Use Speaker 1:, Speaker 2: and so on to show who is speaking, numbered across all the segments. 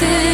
Speaker 1: This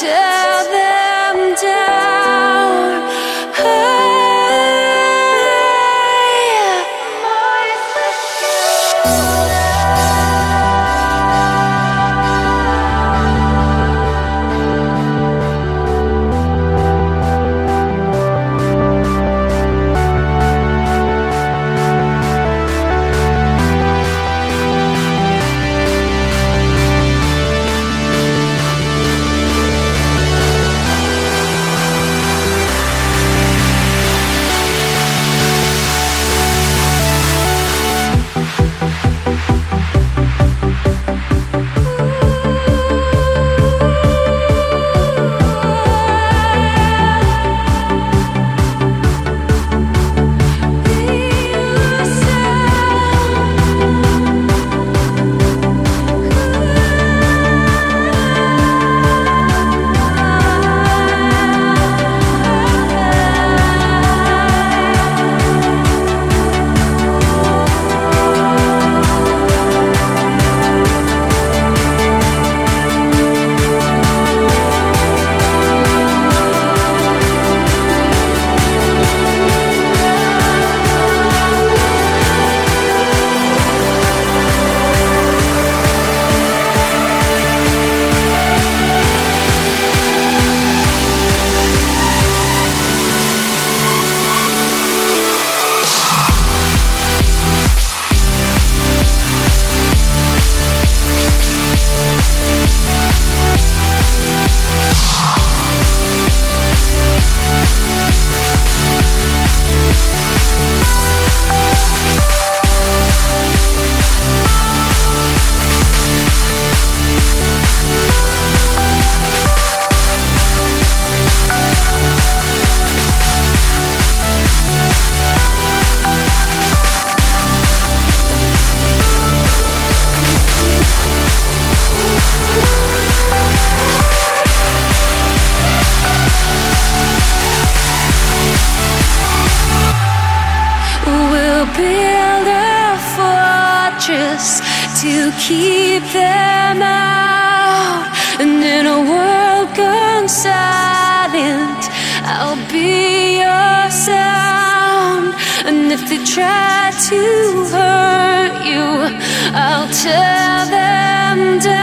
Speaker 1: should. to try to hurt you, I'll tear them down.